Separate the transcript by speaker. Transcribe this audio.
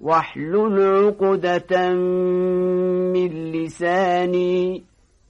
Speaker 1: واحلل عقدة من لساني